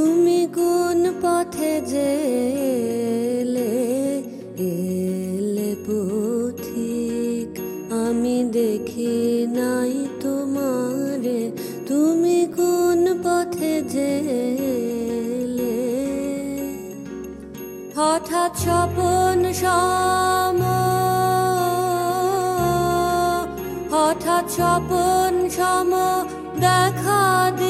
তুমি কোন পথে জেলে? এলে আমি দেখি নাই তোমারে। তুমি কোন পথে হঠাৎ স্বপন সম, হঠাৎ স্বপন সম দেখা দিলে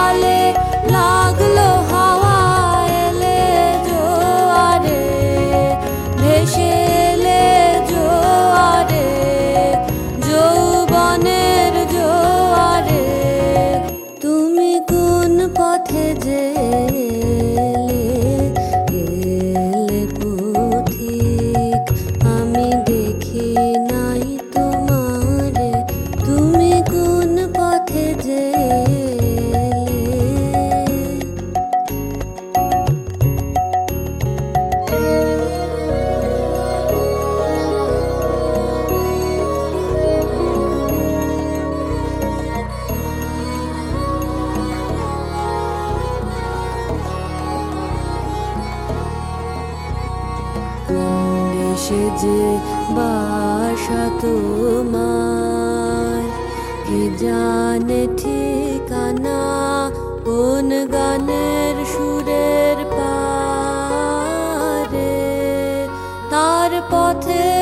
দেশে যে বাসা তোমার। কি জানে ঠিকানা কোন গানের সুরের পারে? তার পথের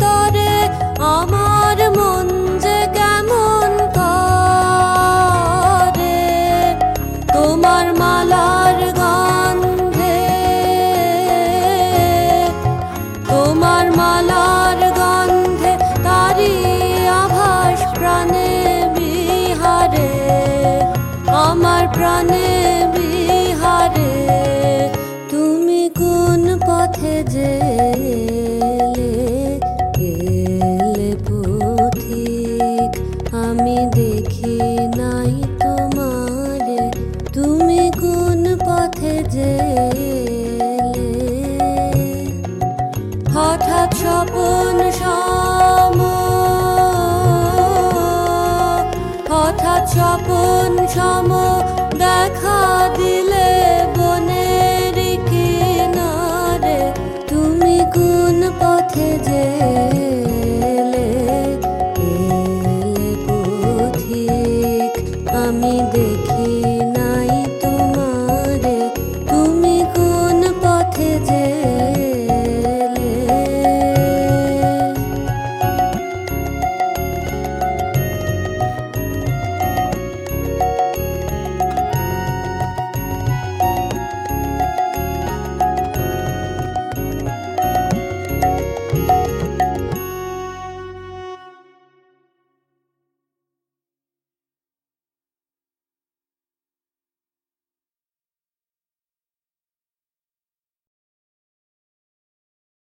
তরে? আমার মন যে কেমন তোমার মালার তোমার মালার প্রাণে বিহারে, আমার প্রাণে তুমি কোন পথে জেলে পথে যে হঠাৎ স্বপন সম, হঠাৎ স্বপন সম দেখা দিলে বনের কিনারে তুমি কোন পথে যে আমি দেখি